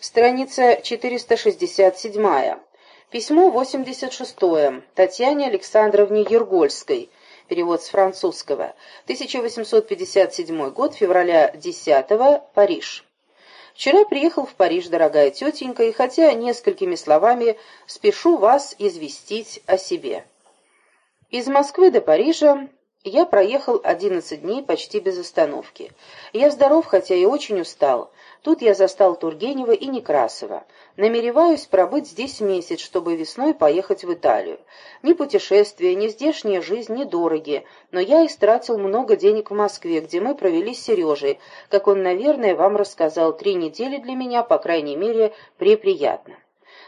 Страница 467. Письмо 86. Татьяне Александровне Ергольской. Перевод с французского. 1857 год, февраля 10 -го, Париж. Вчера приехал в Париж, дорогая тетенька, и хотя несколькими словами спешу вас известить о себе. Из Москвы до Парижа я проехал 11 дней почти без остановки. Я здоров, хотя и очень устал. Тут я застал Тургенева и Некрасова. Намереваюсь пробыть здесь месяц, чтобы весной поехать в Италию. Ни путешествия, ни здешняя жизнь недороги, но я истратил много денег в Москве, где мы провели с Сережей, как он, наверное, вам рассказал, три недели для меня, по крайней мере, преприятно.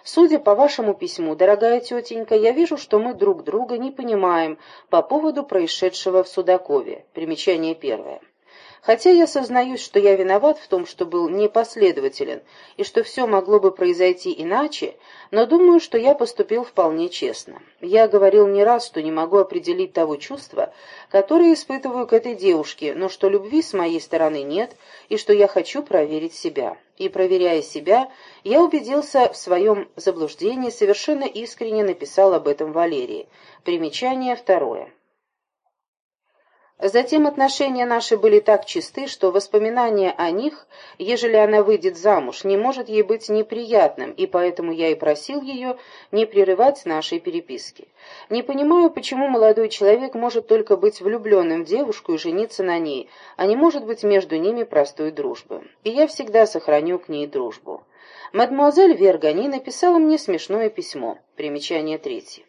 Судя по вашему письму, дорогая тетенька, я вижу, что мы друг друга не понимаем по поводу происшедшего в Судакове. Примечание первое. Хотя я сознаюсь, что я виноват в том, что был непоследователен, и что все могло бы произойти иначе, но думаю, что я поступил вполне честно. Я говорил не раз, что не могу определить того чувства, которое испытываю к этой девушке, но что любви с моей стороны нет, и что я хочу проверить себя. И, проверяя себя, я убедился в своем заблуждении, совершенно искренне написал об этом Валерии. Примечание второе. Затем отношения наши были так чисты, что воспоминание о них, ежели она выйдет замуж, не может ей быть неприятным, и поэтому я и просил ее не прерывать нашей переписки. Не понимаю, почему молодой человек может только быть влюбленным в девушку и жениться на ней, а не может быть между ними простой дружбы. И я всегда сохраню к ней дружбу. Мадемуазель Вергани написала мне смешное письмо. Примечание третье.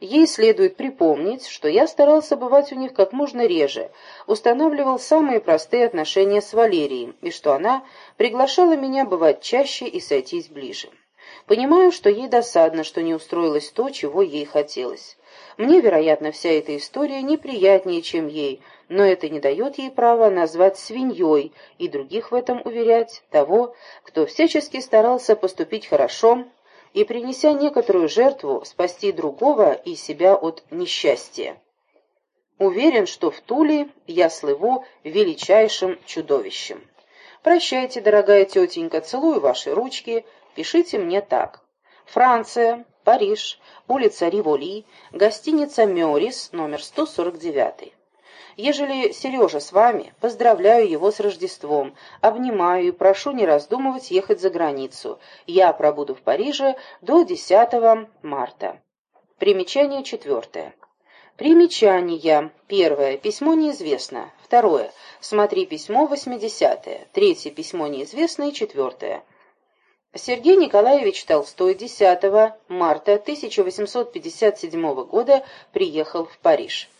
Ей следует припомнить, что я старался бывать у них как можно реже, устанавливал самые простые отношения с Валерией, и что она приглашала меня бывать чаще и сойтись ближе. Понимаю, что ей досадно, что не устроилось то, чего ей хотелось. Мне, вероятно, вся эта история неприятнее, чем ей, но это не дает ей права назвать свиньей и других в этом уверять того, кто всячески старался поступить хорошо, и, принеся некоторую жертву, спасти другого и себя от несчастья. Уверен, что в Туле я слыву величайшим чудовищем. Прощайте, дорогая тетенька, целую ваши ручки, пишите мне так. Франция, Париж, улица Риволи, гостиница Мёрис, номер 149. Ежели Сережа с вами, поздравляю его с Рождеством, обнимаю и прошу не раздумывать ехать за границу. Я пробуду в Париже до 10 марта. Примечание четвертое. Примечания. Первое. Письмо неизвестно. Второе. Смотри письмо 80-е. Третье. Письмо неизвестно. И четвертое. Сергей Николаевич Толстой 10 марта 1857 года приехал в Париж.